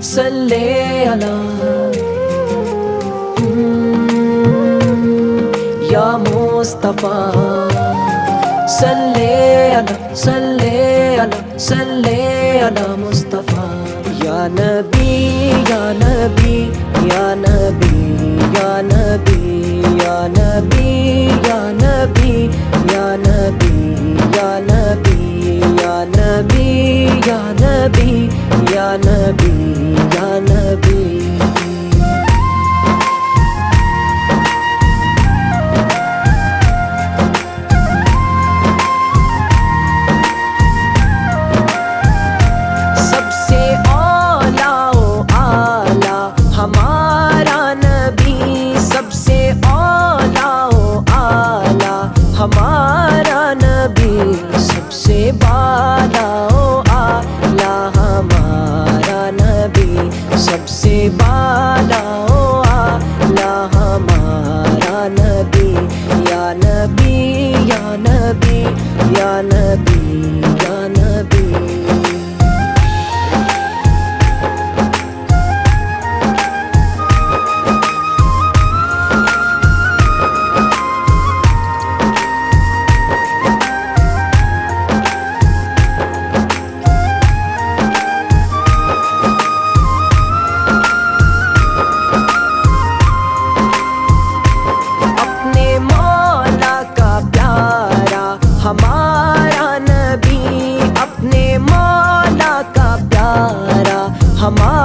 Sallallahu Ya Mustafa Salli ala, salli ala, salli ala Mustafa Ya Nabi Ya Nabi, Ya Nabi, Ya Nabi. ama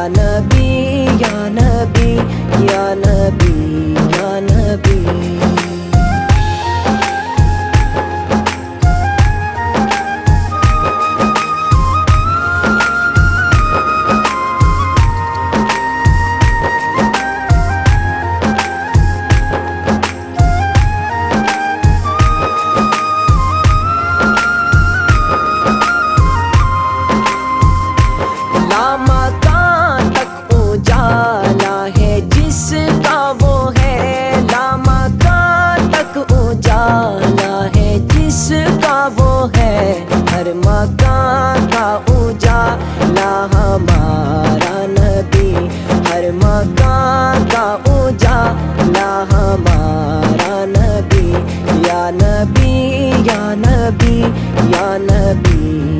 Ya Nabi, Ya Nabi, Ya Nabi. ہر مکان کا اجالا ہمارا نبی یا نبی یا نبی یا نبی۔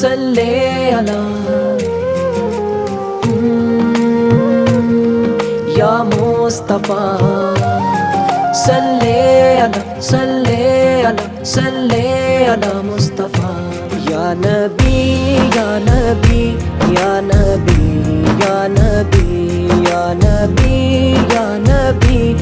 صلی اللہ یا مصطفیٰ. صلی اللہ صلی اللہ صلی اللہ مصطفیٰ. یا نبی یا نبی یا نبی یا نبی یا نبی یا نبی.